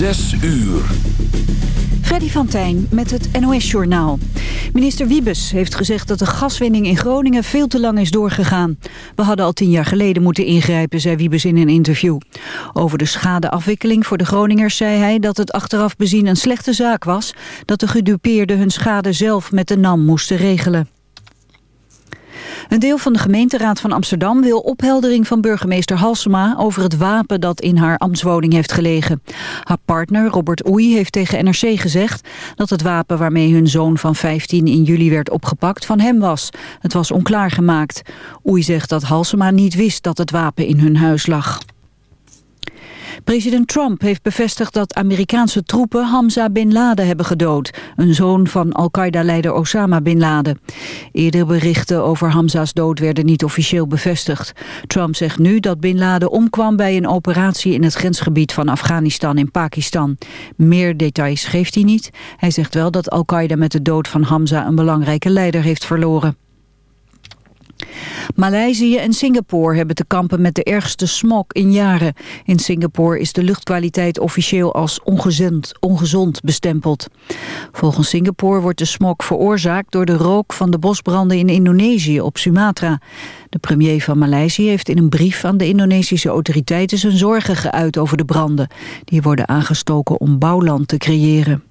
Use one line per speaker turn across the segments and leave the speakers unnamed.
Zes uur.
Freddy van Tijn met het NOS-journaal. Minister Wiebes heeft gezegd dat de gaswinning in Groningen veel te lang is doorgegaan. We hadden al tien jaar geleden moeten ingrijpen, zei Wiebes in een interview. Over de schadeafwikkeling voor de Groningers zei hij dat het achteraf bezien een slechte zaak was... dat de gedupeerden hun schade zelf met de NAM moesten regelen. Een deel van de gemeenteraad van Amsterdam wil opheldering van burgemeester Halsema over het wapen dat in haar ambtswoning heeft gelegen. Haar partner Robert Oei heeft tegen NRC gezegd dat het wapen waarmee hun zoon van 15 in juli werd opgepakt van hem was. Het was onklaargemaakt. Oei zegt dat Halsema niet wist dat het wapen in hun huis lag. President Trump heeft bevestigd dat Amerikaanse troepen Hamza Bin Laden hebben gedood, een zoon van Al-Qaeda-leider Osama Bin Laden. Eerdere berichten over Hamza's dood werden niet officieel bevestigd. Trump zegt nu dat Bin Laden omkwam bij een operatie in het grensgebied van Afghanistan en Pakistan. Meer details geeft hij niet. Hij zegt wel dat Al-Qaeda met de dood van Hamza een belangrijke leider heeft verloren. Maleisië en Singapore hebben te kampen met de ergste smog in jaren. In Singapore is de luchtkwaliteit officieel als ongezond, ongezond bestempeld. Volgens Singapore wordt de smog veroorzaakt door de rook van de bosbranden in Indonesië op Sumatra. De premier van Maleisië heeft in een brief aan de Indonesische autoriteiten zijn zorgen geuit over de branden. Die worden aangestoken om bouwland te creëren.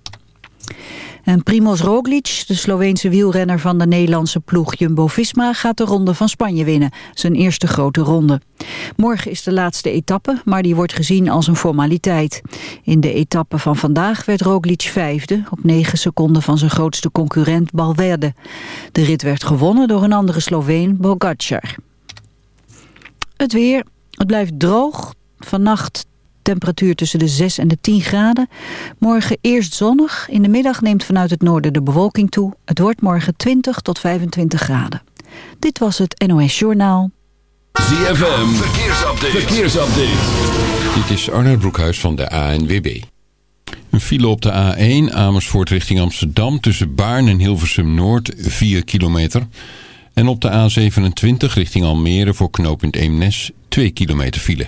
En Primoz Roglic, de Sloveense wielrenner van de Nederlandse ploeg Jumbo-Visma... gaat de ronde van Spanje winnen, zijn eerste grote ronde. Morgen is de laatste etappe, maar die wordt gezien als een formaliteit. In de etappe van vandaag werd Roglic vijfde... op negen seconden van zijn grootste concurrent Balverde. De rit werd gewonnen door een andere Sloveen, Bogacar. Het weer, het blijft droog. Vannacht Temperatuur tussen de 6 en de 10 graden. Morgen eerst zonnig. In de middag neemt vanuit het noorden de bewolking toe. Het wordt morgen 20 tot 25 graden. Dit was het NOS Journaal.
ZFM, verkeersupdate. verkeersupdate.
Dit is Arnold Broekhuis van de ANWB. Een file op de A1 Amersfoort richting Amsterdam... tussen Baarn en Hilversum Noord, 4 kilometer... En op de A27 richting Almere voor knooppunt Eemnes 2 kilometer file.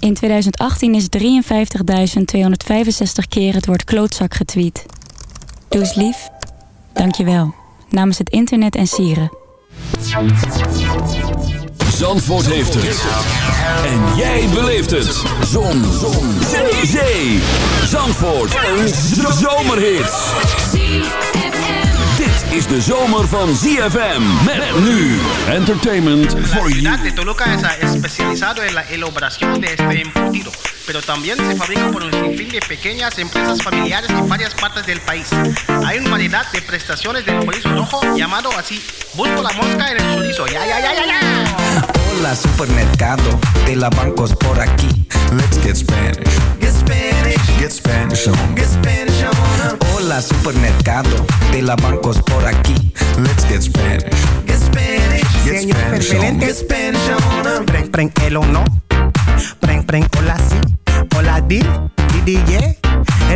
In 2018 is 53.265 keer het woord klootzak getweet. Doe eens lief. Dank je wel. Namens het internet en sieren.
Zandvoort heeft het. En jij beleeft het. Zon. Zon. Zee. Zee. Zandvoort. Een zomerhit. Is de zomer van ZFM. Met nu. Entertainment for you.
ciudad de Toluca es especializado en la elaboración de este embutido, pero también se fabrica por un sinfín de pequeñas empresas familiares en varias partes del país. Hay una variedad de prestaciones del chorizo rojo llamado así. Busco la mosca en el chorizo. Ya, ya, ya, ya, ya.
Hola supermercado de la bancos por aquí. Let's get Spanish. Get Spanish. Get Spanish on. Get Spanish on. Hola supermercado de la bancos por aquí. Let's get Spanish. Get Spanish. Get
Señor
Spanish on.
Fervelente.
Get Spanish on.
Preng, preng, el o no. Preng, preng, hola si. Hola di, di, di, yeah.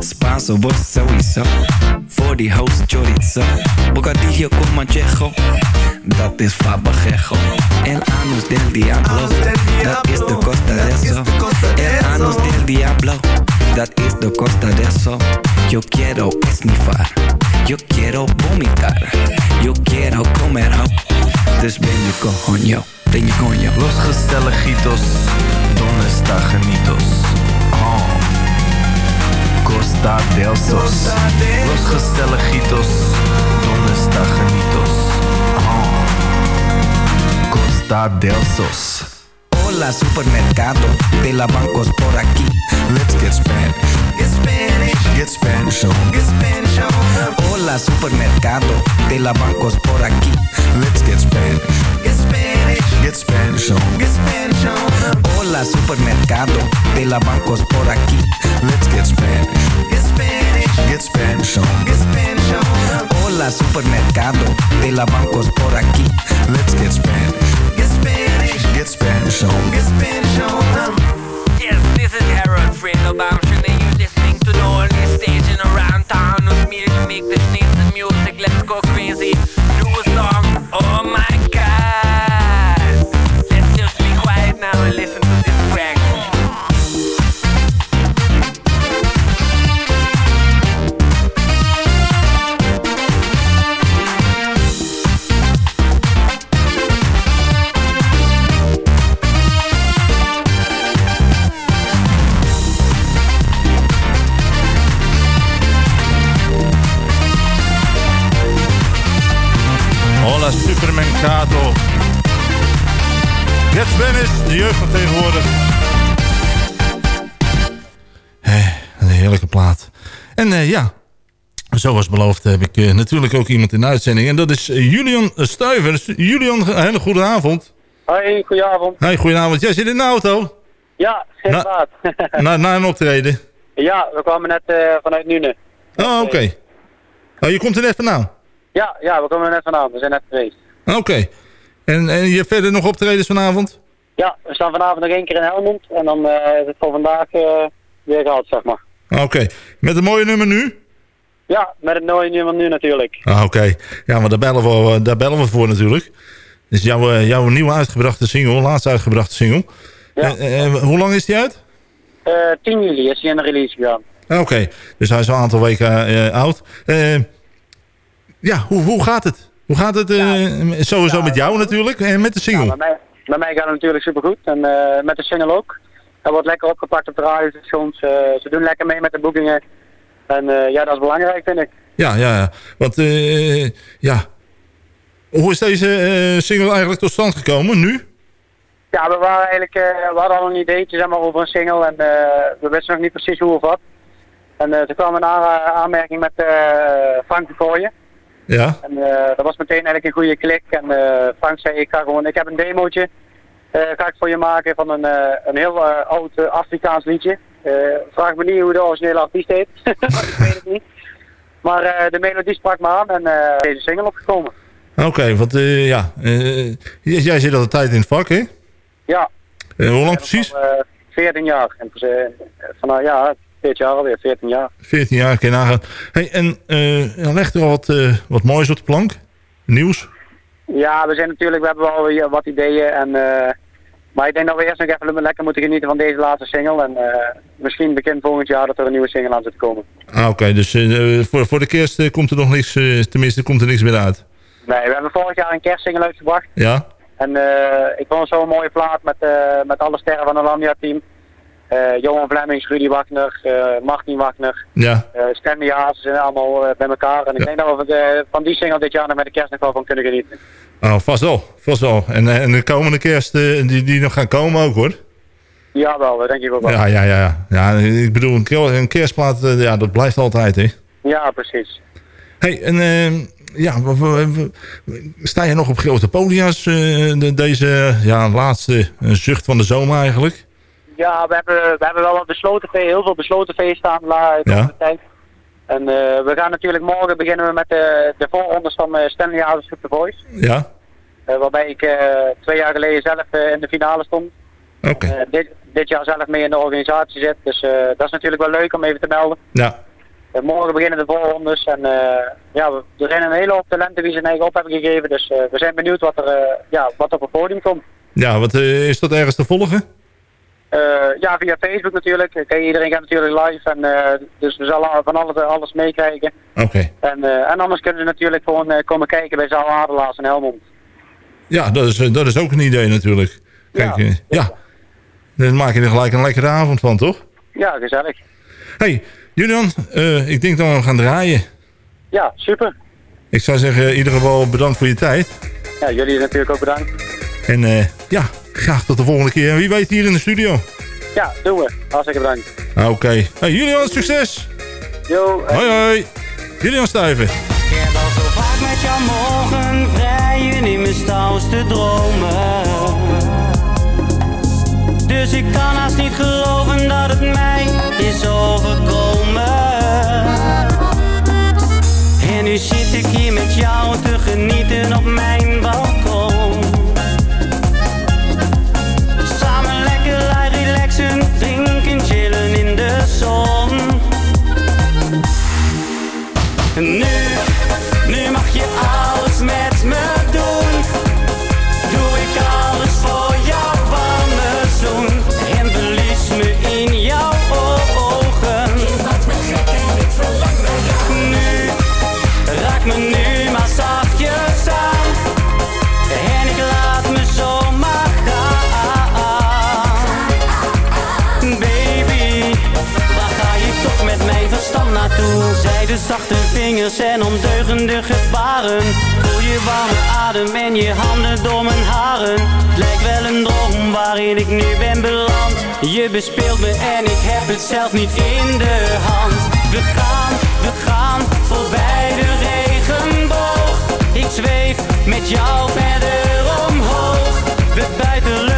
Spanso, vos sowieso. Voor die host chorizo. Bocadillo con manchejo. Dat is fabajejo. El anus del diablo. Dat is de costa de eso. El anus del diablo. Dat is de costa de eso. Yo quiero esnifar. Yo quiero vomitar. Yo quiero comer ho. Dus ben je coño. Ben je coño.
Los Gestelejitos. Donde está Janitos? Oh. Costa del Sos. Los Gestelejitos. Donde está Janitos? Oh. Costa del Sos.
Hola, supermercado. De la bancos por aquí. Let's get Spanish. Get Spanish. Get Spanish on. Get Spanish on. Hola, supermercado. De la bancos por aquí. Let's get Spanish. Get Spanish. Get Spanish on. Get Spanish on. Hola, supermercado. De la bancos por aquí. Let's get Spanish. Get Spanish. Get Spanish on. Get Spanish on. Hola, supermercado. De la bancos por aquí. Let's get Spanish. Get Spanish. Get Spanish on. Get Spanish on.
Yes, this is Harold Friedelbaum, and you're listening to the only station around town with me to make the sneeze music. Let's go crazy. Do a song. Oh my
Supermercado. Get Spanish, de jeugd van tegenwoordig. Hé, een heerlijke plaat. En eh, ja, zoals beloofd heb ik eh, natuurlijk ook iemand in de uitzending. En dat is eh, Julian Stuiver. Dus, Julian, een hele goede avond.
Hoi, goedenavond.
Hey, goedenavond. Jij zit in de auto?
Ja, inderdaad.
Na, na een optreden?
ja, we kwamen net eh, vanuit Nune.
Oh, oké. Oh, je komt er net vandaan?
Ja, ja, we komen er net vandaan. We zijn net geweest.
Oké. En, en je verder nog optredens vanavond?
Ja, we staan vanavond nog één keer in Helmond. En dan eh, is het voor vandaag eh, weer gehad, zeg maar.
Oké. Met een mooie nummer nu?
Ja, met het mooie nummer nu natuurlijk.
Ah, Oké. Ja, maar daar bellen, we, eh, daar bellen we voor natuurlijk. Dus jouw, jouw nieuwe uitgebrachte single, laatste uitgebrachte single.
Ja.
Eh, hoe lang is die uit?
Eh 10 juli is hij in de release gegaan.
Oké, dus hij is al een aantal weken oud. Ja, hoe, hoe gaat het? Hoe gaat het eh, sowieso met jou natuurlijk en met de single?
Ja, bij, mij, bij mij gaat het natuurlijk supergoed. En eh, met de single ook. Hij wordt lekker opgepakt op de radiostations. Eh, ze doen lekker mee met de boekingen. En ja, dat is belangrijk, vind ik.
Ja, ja, ja. Want, eh, ja. Hoe is deze single eigenlijk tot stand gekomen nu?
Ja, we, waren eigenlijk, we hadden al een ideetje zeg maar, over een single en we wisten nog niet precies hoe of wat. En toen kwam een aan- aanmerking met Frank de Gooien.
Ja.
En eh, dat was meteen eigenlijk een goede klik. En eh, Frank zei, ik, ga gewoon, ik heb een demootje, eh, ga ik voor je maken van een, een heel oud Afrikaans liedje. Vraag me niet hoe de originele artiest heet, ik weet het niet. Maar de melodie sprak me aan en deze single opgekomen.
Oké, want ja, jij zit al een tijd in het vak, hè?
Ja,
Eh, hoe lang precies?
al, eh, 14 jaar. En, eh, van, ja, dit jaar alweer, 14 jaar.
14 jaar, kun je nagaan. Hey, en eh, ja, leg er al wat, eh, wat moois op de plank? Nieuws?
Ja, we zijn natuurlijk, we hebben wel wat ideeën. En, eh, maar ik denk dat we eerst nog even lekker moeten genieten van deze laatste single. En misschien begin volgend jaar dat er een nieuwe single aan zit te komen.
Ah, Oké, dus voor, voor de kerst komt er nog niks, tenminste komt er niks meer uit.
Nee, we hebben vorig jaar een kerstsingle uitgebracht.
Ja?
En ik vond het zo'n mooie plaat met, met alle sterren van het Landia-team. Eh, Johan Vlemmings, Rudy Wagner, eh Martin Wagner,
Ja.
eh Stanley Haas, zijn allemaal eh, bij elkaar. En ik
Ja.
denk dat we de- van die single dit jaar nog met de kerst nog wel van kunnen genieten.
Oh, vast wel, vast wel. En, eh, en de komende kerst, eh, die, die nog gaan komen ook hoor.
Ja, wel, dat denk ik ook wel.
Ja, ja, ja. ja ik bedoel, een, ker- een kerstplaat, eh, ja, dat blijft altijd, hè.
Ja, precies.
hey, en eh, ja, sta je nog op grote podia's eh, de- deze ja, laatste eh, zucht van de zomer eigenlijk?
Ja, we hebben, we hebben wel wat besloten feest, heel veel besloten feesten aan de
Ja.
tijd. En eh, we gaan natuurlijk morgen beginnen we met de, de voorrondes van eh, Stanley The Voice.
Ja,
Eh, waarbij ik twee jaar geleden zelf in de finale stond.
oké.
Dit, dit jaar zelf mee in de organisatie zit. Dus dat is natuurlijk wel leuk om even te melden.
Ja,
morgen beginnen de voorrondes. En ja, we, er zijn een hele hoop talenten die zijn eigen op hebben gegeven. Dus we zijn benieuwd wat er, ja, wat op het podium komt.
ja wat, is dat ergens te volgen?
Eh, ja, via Facebook natuurlijk. Kijk, iedereen gaat natuurlijk live. En, eh, dus we zullen van alles, alles meekrijgen.
Oké.
En, eh, en anders kunnen ze natuurlijk gewoon komen kijken bij Zaal Adelaars en Helmond.
Ja, dat is, dat is ook een idee natuurlijk. Kijk,
Ja.
ja. Dan maak je er gelijk een lekkere avond van, toch?
Ja, gezellig.
hey, Julian, ik denk dat we gaan draaien.
Ja, super.
Ik zou zeggen, in ieder geval bedankt voor je tijd.
Ja, jullie natuurlijk ook bedankt.
En ja, graag tot de volgende keer. En wie weet hier in de studio.
Ja, doen we. Hartstikke bedankt.
Oké. Hey, Julian, succes!
Yo, eh,
Hoi hoi! Julian Stuyven.
Ik heb al zo vaak met jou mogen vrijen in mijn stoutste dromen. Dus ik kan haast niet geloven dat het mij is overkomen. En nu zit ik hier met jou te genieten op mijn balkon. Zachte vingers en ondeugende gebaren. Voel je warme adem en je handen door mijn haren. Het lijkt wel een droom waarin ik nu ben beland. Je bespeelt me en ik heb het zelf niet in de hand. We gaan, we gaan voorbij de regenboog. Ik zweef met jou verder omhoog. We buitelen en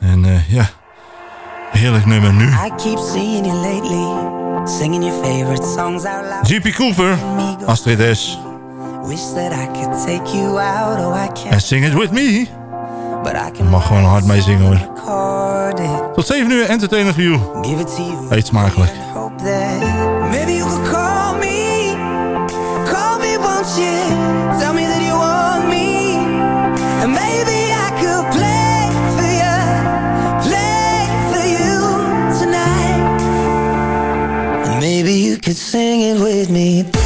En
eh, ja, heerlijk nummer nu.
I keep seeing you lately, singing your favorite songs out loud.
GP Cooper, Astrid S.
Wish that I could take you out, oh I
En Sing It With Me.
but I
Je
can
mag gewoon hard mee zingen hoor. Tot 7 uur, entertainer
to you.
Eet smakelijk.
Could
sing it with me.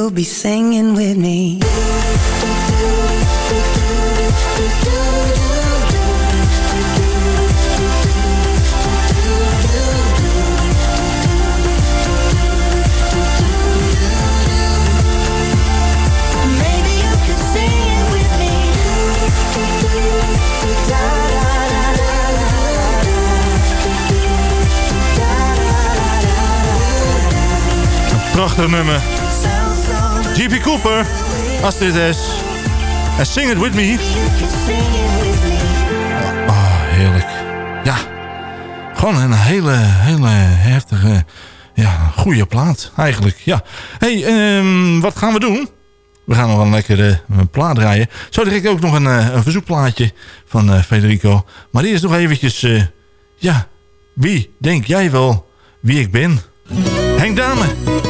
You'll be singing with me. Maybe you could sing it with me. Da, da, da, da,
Prachtig nummer. G.P. Cooper, Astrid S. En Sing It With Me. Ah, heerlijk. Ja, gewoon een hele, hele heftige, ja, goede plaat eigenlijk. Ja. hey, ehm, wat gaan we doen? We gaan nog een lekkere uh, plaat draaien. Zo direct ook nog een, eh, een verzoekplaatje van eh, Federico. Maar eerst nog eventjes, eh, ja, wie denk jij wel wie ik ben? Henk Dame.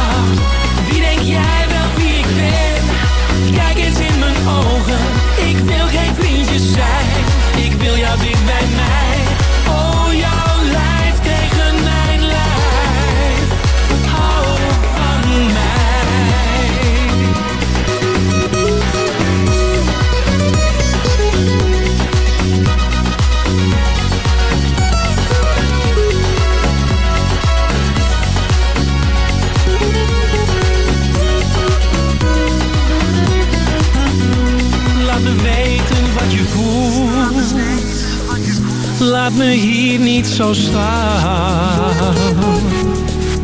Me hier niet zo staan.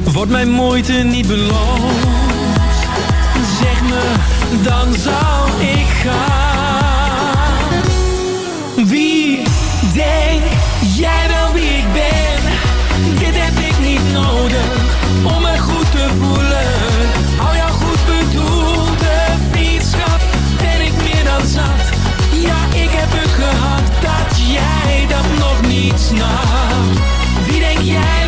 wordt mijn moeite niet beloond. Zeg me, dan zal ik gaan. Jij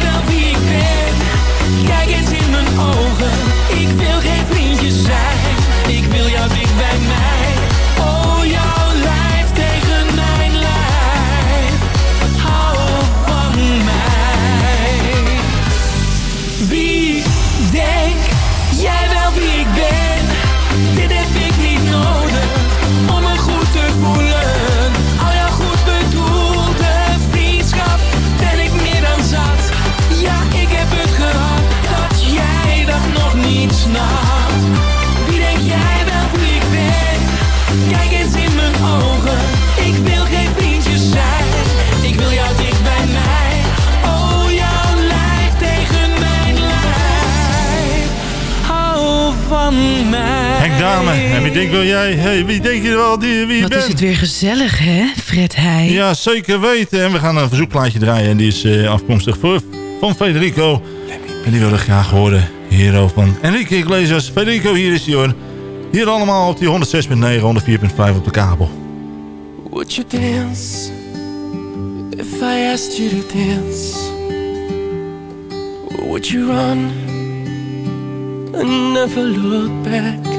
wie denk wel jij?
Hey, wie denk je wel die, wie je
Wat
bent?
is het weer gezellig, hè, Fred Heij?
Ja, zeker weten. En we gaan een verzoekplaatje draaien. En die is eh, afkomstig voor, van Federico. En die wil ik graag horen. Hero van Enrique Iglesias. Federico, hier is hij hoor. Hier allemaal op die 106.9, 104.5 op de kabel.
Would you dance if I asked you to dance? Would you run and never look back?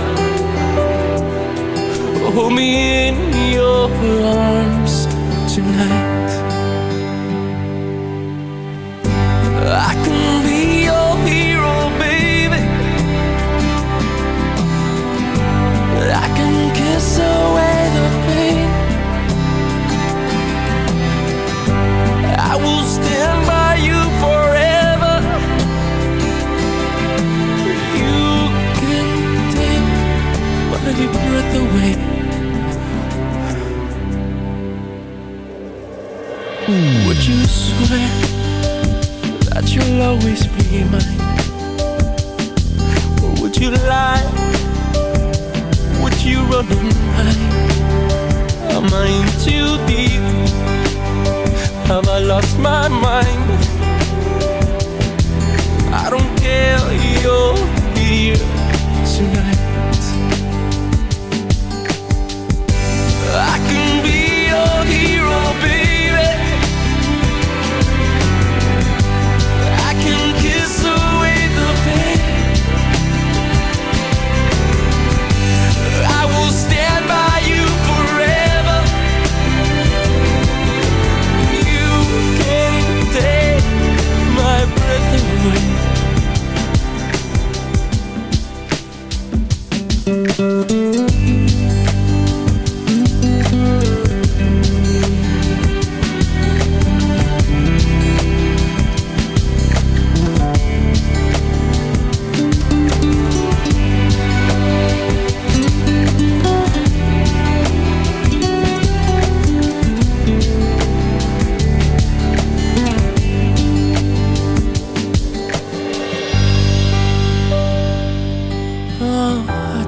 Hold me in your arms tonight.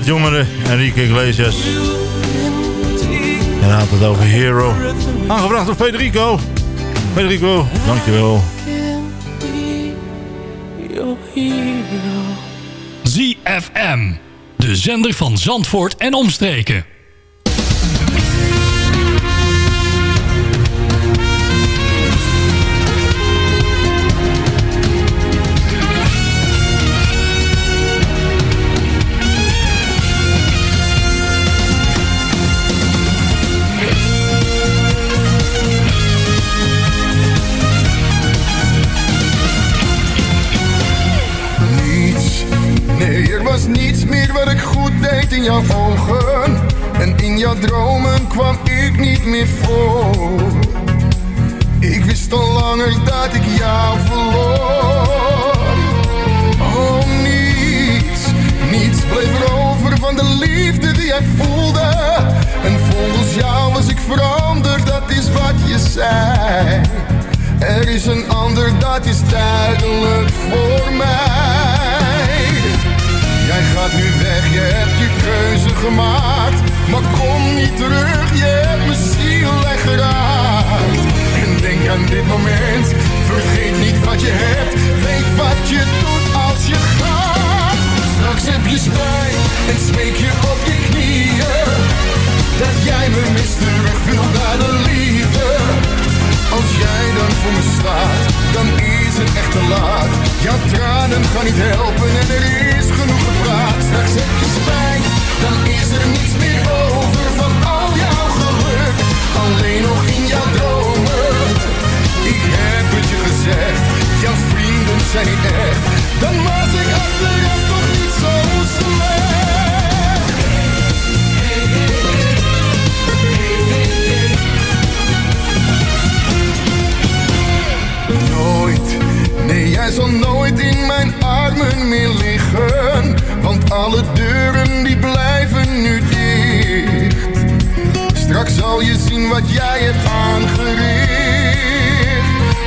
Wat jongere Enrique Iglesias. En had het over Hero. Aangebracht door Federico. Federico, dankjewel.
ZFM. De zender van Zandvoort en omstreken.
Niets meer wat ik goed deed in jouw ogen. En in jouw dromen kwam ik niet meer voor. Ik wist al langer dat ik jou verloor. Oh, niets, niets bleef er over van de liefde die jij voelde. En volgens jou was ik veranderd, dat is wat je zei. Er is een ander, dat is duidelijk voor mij. Jij gaat nu weg, je hebt je keuze gemaakt. Maar kom niet terug, je hebt mijn ziel weggeraakt. En denk aan dit moment, vergeet niet wat je hebt. Weet wat je doet als je gaat. Straks heb je spijt en smeek je op je knieën. Dat jij me mist, terug wil naar de liefde. Als jij dan voor me staat, dan is het echt te laat. Jouw tranen gaan niet helpen en er is genoeg gepraat. Straks heb je spijt, dan is er niets meer over van al jouw geluk. Alleen nog in jouw dromen. Ik heb het je gezegd, jouw vrienden zijn niet echt. Dan was ik achteraf toch niet zo Nooit, jij zal nooit in mijn armen meer liggen. Want alle deuren die blijven nu dicht. Straks zal je zien wat jij hebt aangericht.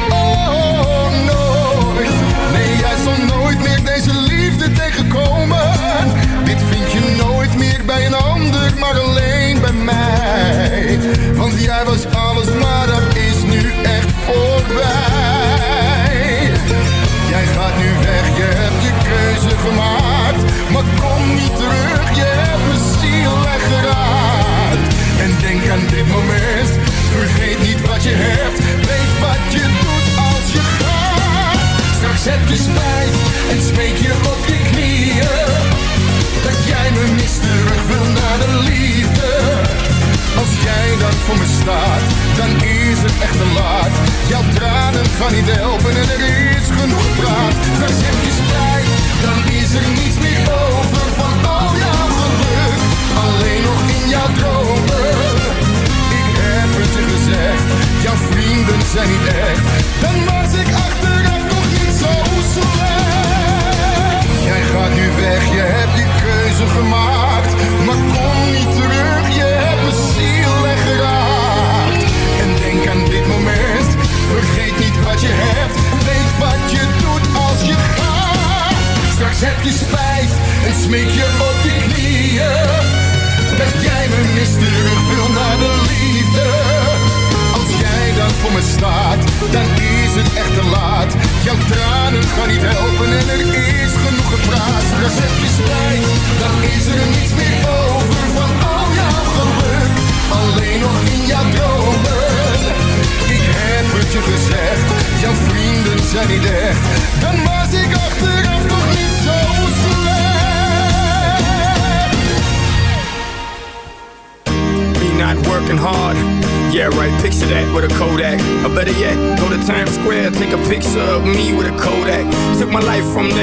Oh, nooit, nee jij zal nooit meer deze liefde tegenkomen. Dit vind je nooit meer bij een ander, maar alleen bij mij. Want jij was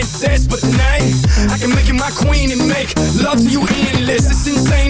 Princess. But tonight, I can make you my queen and make love to you endless. It's insane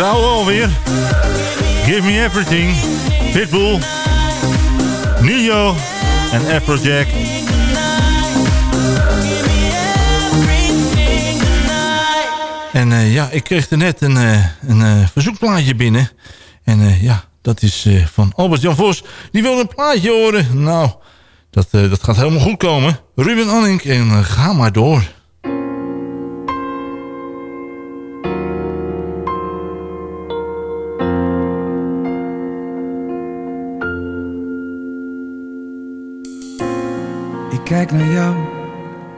ouwe alweer. Give me everything. Pitbull. Nio. En Afrojack. En eh, ja, ik kreeg er net een, eh, een eh, verzoekplaatje binnen. En ja, dat is van Albert-Jan Vos. Die wil een plaatje horen. Nou, dat, dat gaat helemaal goed komen. Ruben Anning en ga maar door.
Kijk naar jou,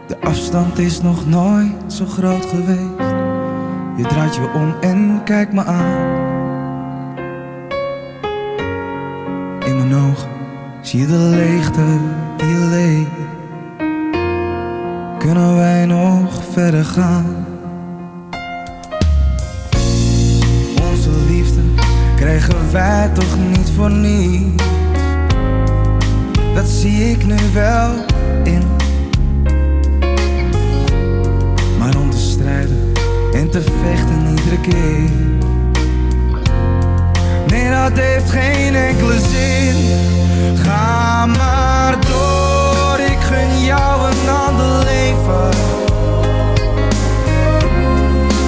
de afstand is nog nooit zo groot geweest. Je draait je om en kijkt me aan. In mijn ogen zie je de leegte die leeft. Kunnen wij nog verder gaan? Onze liefde krijgen wij toch niet voor niets. Dat zie ik nu wel Maar om te strijden en te vechten iedere keer. Nee, dat heeft geen enkele zin. Ga maar door, ik gun jou een ander leven.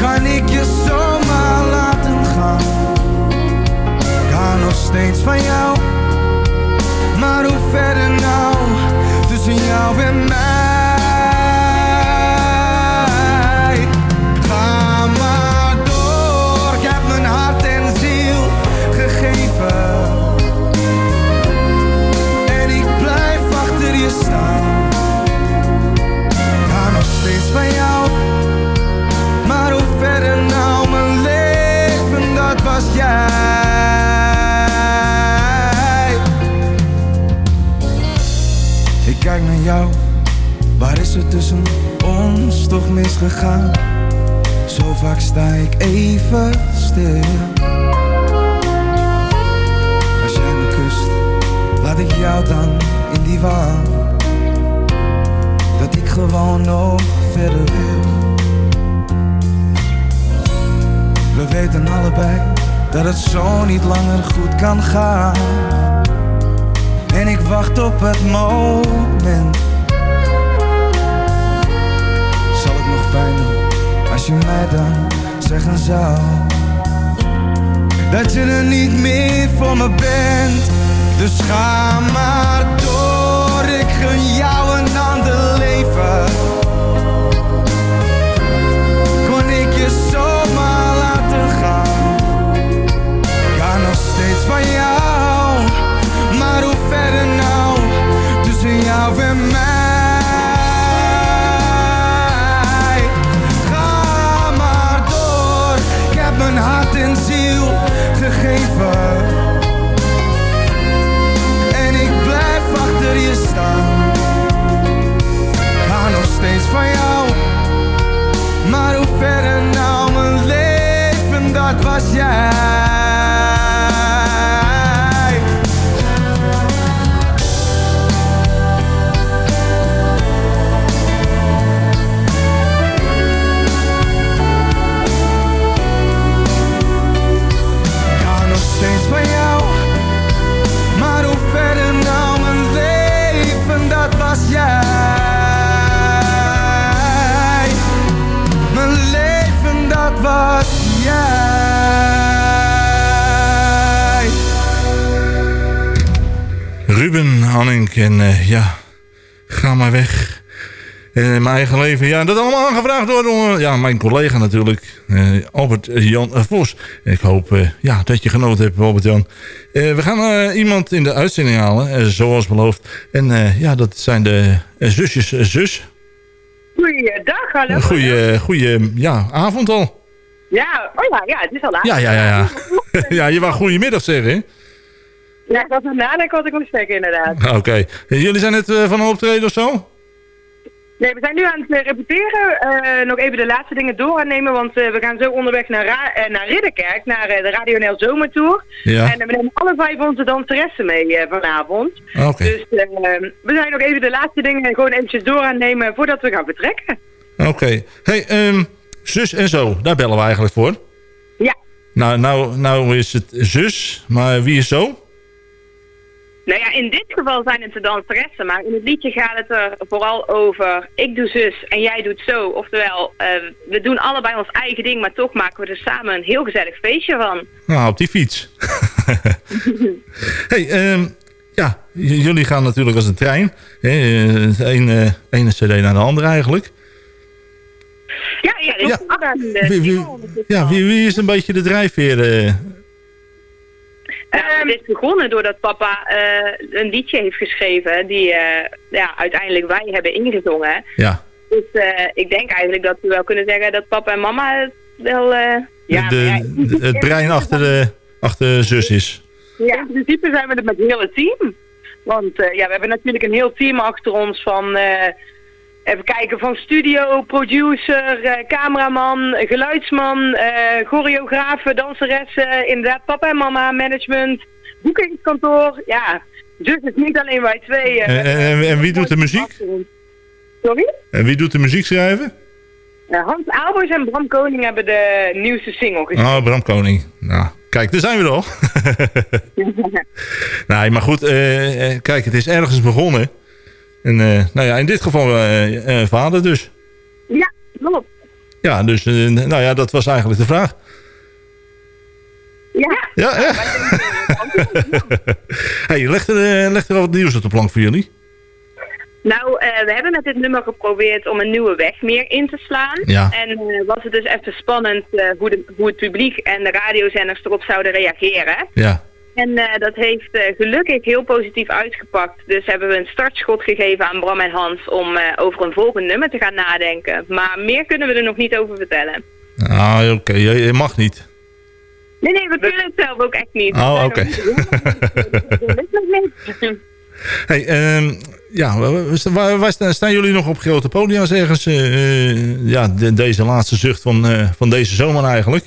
Kan ik je zomaar laten gaan? Ik hou nog steeds van jou. Maar hoe verder nou tussen jou en mij? Kijk naar jou, waar is het tussen ons toch misgegaan? Zo vaak sta ik even stil. Als jij me kust, laat ik jou dan in die waan. Dat ik gewoon nog verder wil. We weten allebei dat het zo niet langer goed kan gaan. En ik wacht op het moment. Zal het nog pijn doen als je mij dan zeggen zou dat je er niet meer voor me bent? Dus ga maar door, ik gun jou een ander leven. Kon ik je zomaar laten gaan? Ik hou nog steeds van jou, En ik blijf achter je staan. Hou nog steeds van jou.
En eh, ja, ga maar weg. Eh, mijn eigen leven, ja, dat allemaal aangevraagd door eh, ja, mijn collega natuurlijk, Albert Jan eh, Vos. Ik hoop ja, dat je genoten hebt, Albert Jan. Eh, we gaan iemand in de uitzending halen, zoals beloofd. En ja, dat zijn de zusjes zus.
Goeiedag, hallo.
Goeie, goeie ja, avond al.
Ja, oh ja, ja, het is al laat.
Ja, ja, ja. Ja, ja je wou goedemiddag zeggen, hè?
Ja, ik was het nadenken wat ik moest zeggen, inderdaad.
Oké. Jullie zijn net eh, van een optreden of zo?
Nee, we zijn nu aan het eh, repeteren. eh, nog even de laatste dingen door aan nemen, want we gaan zo onderweg naar, naar Ridderkerk, naar de Radio Nel Zomertour.
Ja.
En we nemen alle vijf onze danseressen mee vanavond.
Oké.
Dus we zijn nog even de laatste dingen gewoon eventjes door aan nemen voordat we gaan vertrekken.
Oké. Hey, ehm, zus en zo, daar bellen we eigenlijk voor.
Ja.
Nou, nou, nou is het zus, maar wie is zo?
Nou ja, in dit geval zijn het de danseressen, maar in het liedje gaat het er vooral over ik doe zus en jij doet zo. Oftewel, eh, we doen allebei ons eigen ding, maar toch maken we er samen een heel gezellig feestje van.
Nou, op die fiets. hey, ehm, ja, jullie gaan natuurlijk als een trein. Hè, eh, het ene, ene cd naar de andere eigenlijk.
Ja, ja, aan de
Wie, wie, ja, wie, wie is een beetje de drijfveer? eh?
Nou, het is begonnen doordat papa eh, een liedje heeft geschreven die eh, ja, uiteindelijk wij hebben ingezongen.
ja,
Dus eh, ik denk eigenlijk dat we wel kunnen zeggen dat papa en mama het wel... ja,
de,
ja,
het brein achter de, achter de zus is.
Ja, in principe zijn we het met het hele team. Want ja, we hebben natuurlijk een heel team achter ons van... even kijken, van studio, producer, eh, cameraman, geluidsman, eh choreografen, danseressen, inderdaad papa en mama, management, boekingskantoor. Ja, dus het is niet alleen wij twee.
En, en, wie doet de muziek?
Sorry?
En wie doet de muziek schrijven?
Hans Aalboys en Bram Koning hebben de nieuwste single geschreven.
Oh, Bram Koning. Nou, kijk, daar zijn we al. nee, maar goed, eh, kijk, het is ergens begonnen. En eh, nou ja, in dit geval eh, eh, vader dus.
Ja, klopt.
Ja, dus nou ja, dat was eigenlijk de vraag.
Ja.
Ja, ja. hey, leg er, leg er al wat nieuws op de plank voor jullie.
Nou, we hebben met dit nummer geprobeerd om een nieuwe weg meer in te slaan.
Ja.
En was het dus even spannend hoe, de, hoe het publiek en de radiozenders erop zouden reageren.
Ja.
En eh, dat heeft eh, gelukkig heel positief uitgepakt. Dus hebben we een startschot gegeven aan Bram en Hans om eh, over een volgend nummer te gaan nadenken. Maar meer kunnen we er nog niet over vertellen.
Ah, oké, je, je mag niet.
Nee, nee, we kunnen het zelf ook echt niet.
Oh, oké.
niet.
Hey, ehm,
ja, waar, waar- staan, jullie nog op grote podia's ergens? ja, de- deze laatste zucht van, van deze zomer eigenlijk.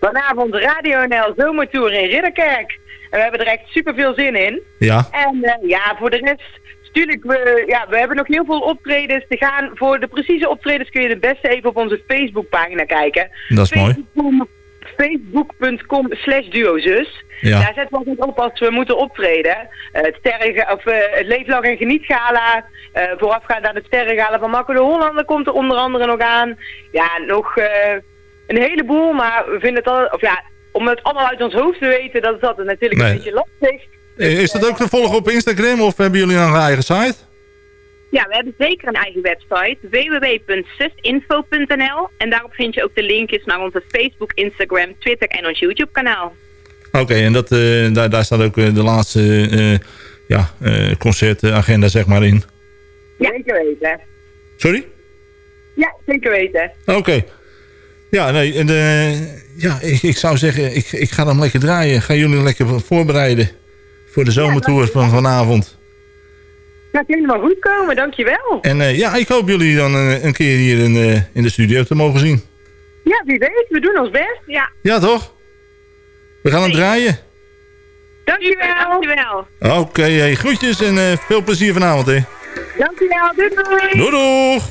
Vanavond Radio NL Zomertour in Ridderkerk. En we hebben er echt super veel zin in.
Ja.
En eh, ja, voor de rest, natuurlijk, we, ja, we hebben nog heel veel optredens te gaan. Voor de precieze optredens kun je het beste even op onze Facebookpagina kijken.
Dat is mooi.
Facebook- Facebook.com slash duozus.
Ja.
Daar zetten we altijd op als we moeten optreden. Eh, het, sterren, of, eh, het Leeflang en Genietgala. eh voorafgaand aan het Sterrengala van Makko de Hollander komt er onder andere nog aan. Ja, nog eh, een heleboel, maar we vinden het al, of ja, om het allemaal uit ons hoofd te weten, dat is altijd natuurlijk
Nee.
een beetje lastig.
Eh, Is dat ook te volgen op Instagram of hebben jullie een eigen site?
Ja, we hebben zeker een eigen website, www.susinfo.nl. En daarop vind je ook de linkjes naar onze Facebook, Instagram, Twitter en ons YouTube kanaal.
Oké, en dat, eh, daar, daar staat ook eh, de laatste eh, ja, concertagenda zeg maar in.
Ja. Zeker weten.
Sorry?
Ja, zeker weten.
Oké. Ja, nee, en, eh, ja ik, ik zou zeggen, ik, ik ga hem lekker draaien. Gaan jullie lekker voorbereiden voor de zomertour van vanavond.
Gaat helemaal goed komen, dankjewel.
En eh, ja, ik hoop jullie dan eh, een keer hier in, eh, in de studio te mogen zien.
Ja, wie weet, we doen ons best. Ja.
Ja, toch? We gaan hem draaien.
Dankjewel.
Dankjewel.
Oké, hey, groetjes en eh, veel plezier vanavond, hè.
Dankjewel, doei doei.
Doei doeg!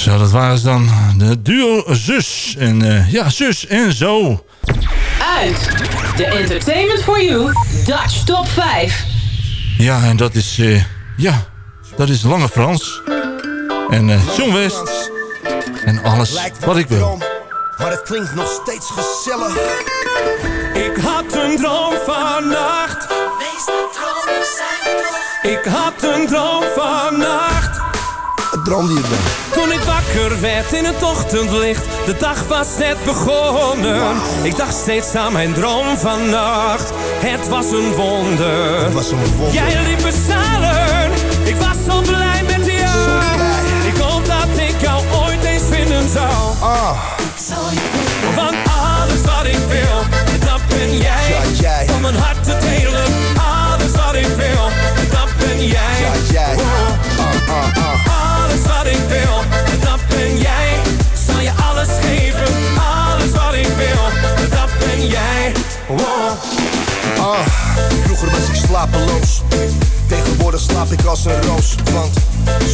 Zo,
dat waren ze dan. De duo Zus. En eh, ja, Zus en zo.
Uit de Entertainment for You Dutch Top 5.
Ja, en dat is... eh, ja, dat is Lange Frans. En eh John West. En alles wat ik wil.
Maar het klinkt nog steeds gezellig.
Ik had een droom vannacht.
Dromen zijn.
Ik had een droom vannacht.
Toen ik wakker werd in het ochtendlicht, de dag was net begonnen. Ik dacht steeds aan mijn droom van nacht, het was een wonder.
Het was een wonder.
Jij liep me stralen, ik was zo blij met jou. Ik hoop dat ik jou ooit eens vinden zou.
Ah.
Want alles wat ik wil, dat ben jij.
Ja, jij.
Om mijn hart te delen, alles wat ik wil, dat ben jij.
Ja, jij. Vroeger was ik slapeloos. Tegenwoordig slaap ik als een roos. Want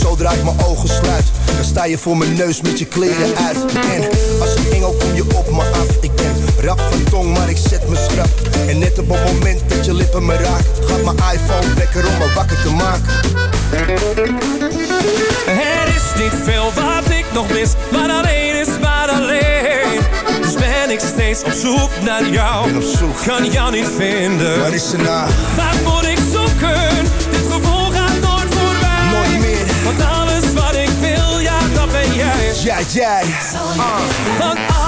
zodra ik mijn ogen sluit, dan sta je voor mijn neus met je kleren uit. En als een engel kom je op me af. Ik ben rap van tong, maar ik zet me schrap. En net op het moment dat je lippen me raakt, gaat mijn iPhone wekker om me wakker te maken.
Er is niet veel wat ik nog mis, maar alleen is maar alleen. Ben ik steeds op zoek naar jou. Kan jou niet vinden.
Waar is ze nou?
Waar moet ik zoeken? Dit gevoel gaat nooit voorbij.
Nooit meer.
Want alles wat ik wil, ja, dat ben jij.
Ja, jij.
Ah.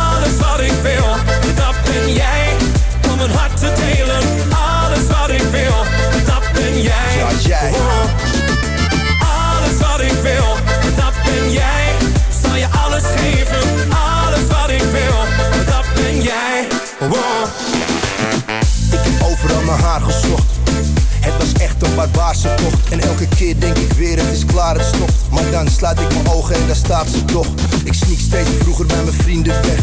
Elke keer denk ik weer, het is klaar, het stopt. Dan sluit ik mijn ogen en daar staat ze toch. Ik sneak steeds vroeger bij mijn vrienden weg.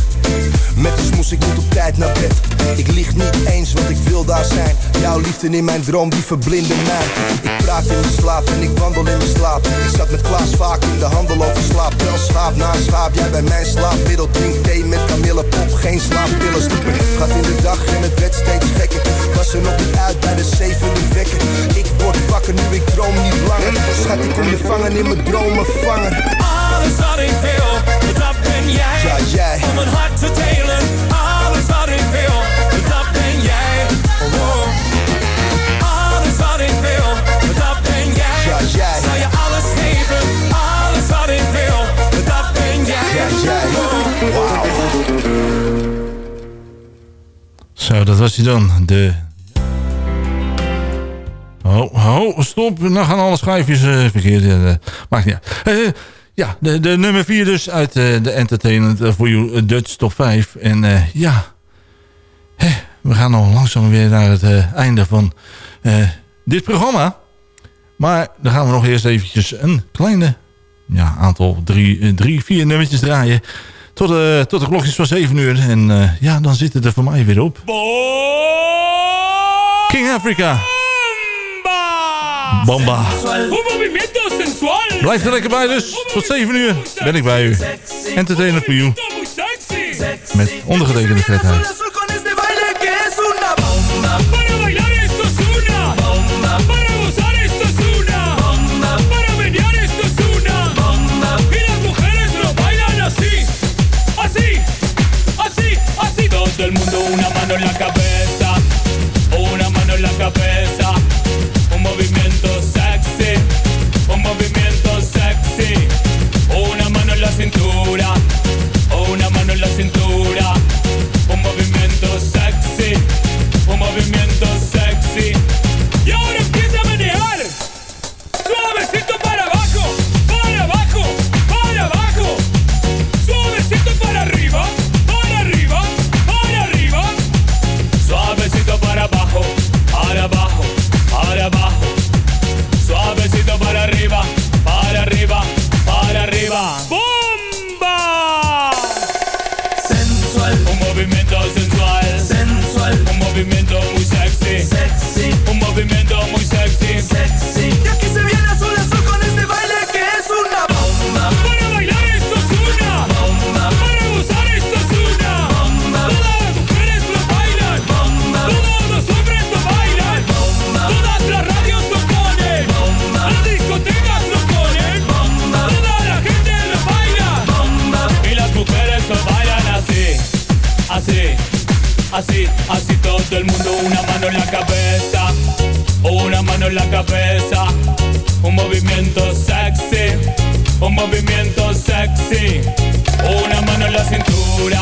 Met de smoes, ik moet op tijd naar bed. Ik lieg niet eens, want ik wil daar zijn. Jouw liefde in mijn droom, die verblindde mij. Ik praat in mijn slaap en ik wandel in mijn slaap. Ik zat met Klaas vaak in de handel over slaap. Wel schaap na schaap, jij bij mijn slaapmiddel. Drink thee met kamillepop, geen slaappillen. Stoepen gaat in de dag en het werd steeds gekker. Was er nog uit bij de zevende wekker. Ik word wakker nu ik droom niet langer. Schat, ik kom je vangen in mijn dromen vangen.
Alles wat ik wil, dat ben jij.
Ja, jij.
Om een hart te delen, alles wat ik wil, dat ben jij. Oh. Alles wat ik wil, dat ben jij.
Ja, jij.
Zal je alles geven, alles wat ik wil, dat ben jij.
Ja, jij.
Zo, dat was hij dan. De... Oh, oh, stop. Nou gaan alle schijfjes eh, verkeerd. Eh, maakt niet uit. Eh, ja, de, de nummer 4 dus uit eh, de Entertainment for You Dutch Top 5. En ja, Hè, we gaan al langzaam weer naar het einde van dit programma. Maar dan gaan we nog eerst eventjes een kleine ja, aantal, drie, drie, vier nummertjes draaien. Tot, tot de klokjes van 7 uur. En ja, dan zit het er voor mij weer op. King Africa. Bomba.
Un movimiento sensual.
Blijf er lekker bij dus. Tot 7 uur ben ik bij u. Entertainer for you. Met ondergetekende vetheid.
Para bailar esto es una bomba. Para gozar esto es una bomba. Para menear esto es una bomba. Y las mujeres lo bailan así, así, así, así. Todo el mundo una mano en la cabeza, una mano en la cabeza. En la cabeza, un movimiento sexy, un movimiento sexy. Una mano en la cintura,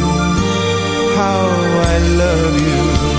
how I love you.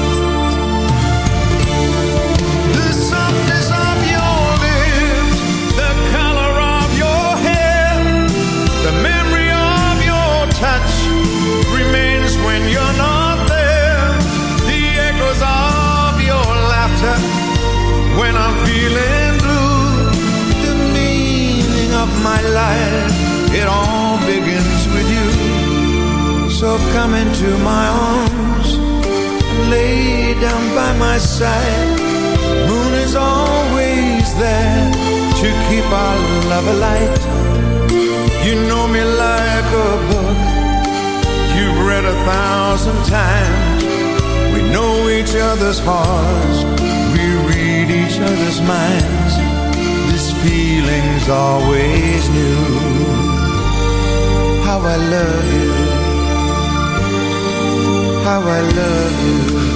Side. Moon is always there to keep our love alight. You know me like a book you've read a thousand times. We know each other's hearts, we read each other's minds. This feeling's always new. How I love you how I love you.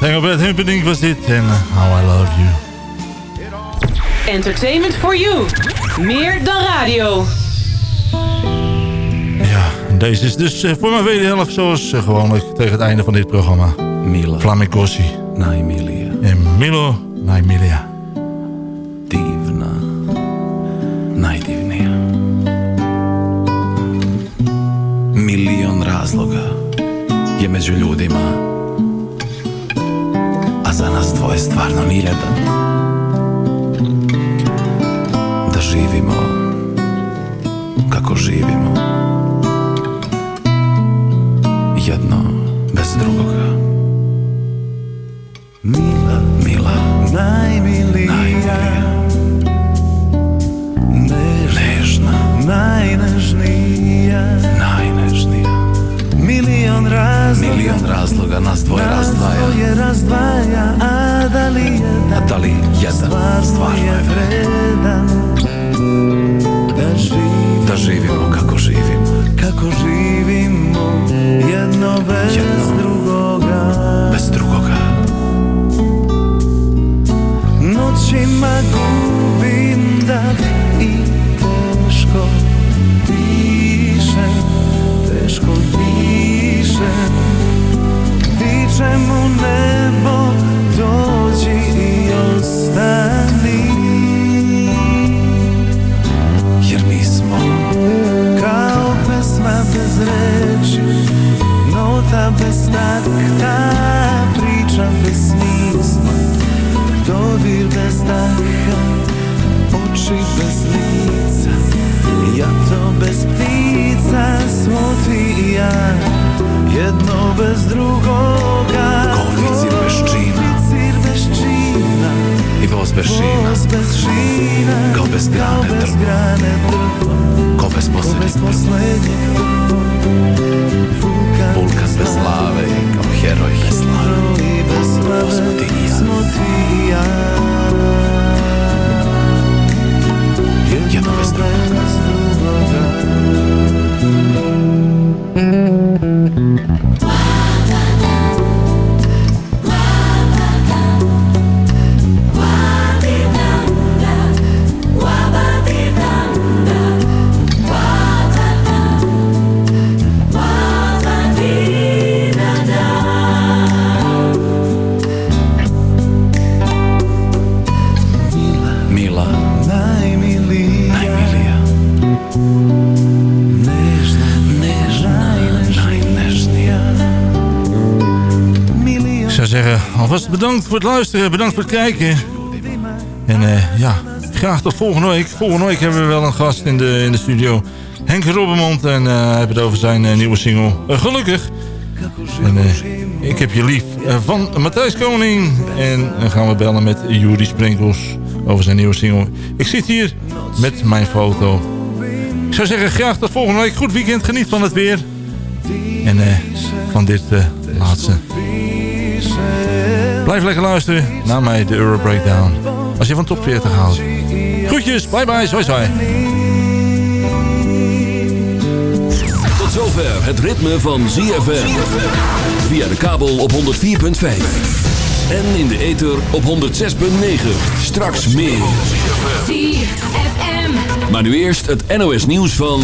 Engelbert Humperdinck was dit. En eh, How I Love You.
Entertainment for you. Meer dan radio.
En Deze is dus eh, voor mijn wederhelft zoals eh, gewoonlijk tegen het einde van dit programma.
Mila. Na Emilia.
En Milo na Emilia.
Divna. Najdivnija. Milion razloga je među ljudima, a za nas dvoje stvarno ni jedan. Da živimo kako živimo, razdvaja,
A da li jedan
a da li jedan stvarno je
vredan Da živimo.
Da živimo kako živimo,
kako živimo Jedno bez
Jedno.
drugoga.
bez drugoga.
Noćima bez drugoga Konvicir veščina
I voz
veščina
Kao bez grane drvo Ko bez
poslednje Vulkan
bez lave Kao heroj bez slave Osmoti ja Jedno bez drugoga
Thank you. Alvast bedankt voor het luisteren. Bedankt voor het kijken. En eh, ja, graag tot volgende week. Volgende week hebben we wel een gast in de, in de studio. Henk Robbermond. En eh, hij heeft het over zijn eh, nieuwe single. gelukkig. En ik heb je lief van Matthijs Koning. En dan gaan we bellen met Juri Sprenkels over zijn nieuwe single. Ik zit hier met mijn foto. Ik zou zeggen, graag tot volgende week. Goed weekend, geniet van het weer. En van dit laatste. Blijf lekker luisteren naar mij, de Euro Breakdown. Als je van top 40 houdt. Groetjes, bye bye, zoi zoi.
Tot zover het ritme van ZFM. Via de kabel op 104.5. En in de ether op 106.9. Straks meer.
ZFM.
Maar nu eerst het NOS nieuws van...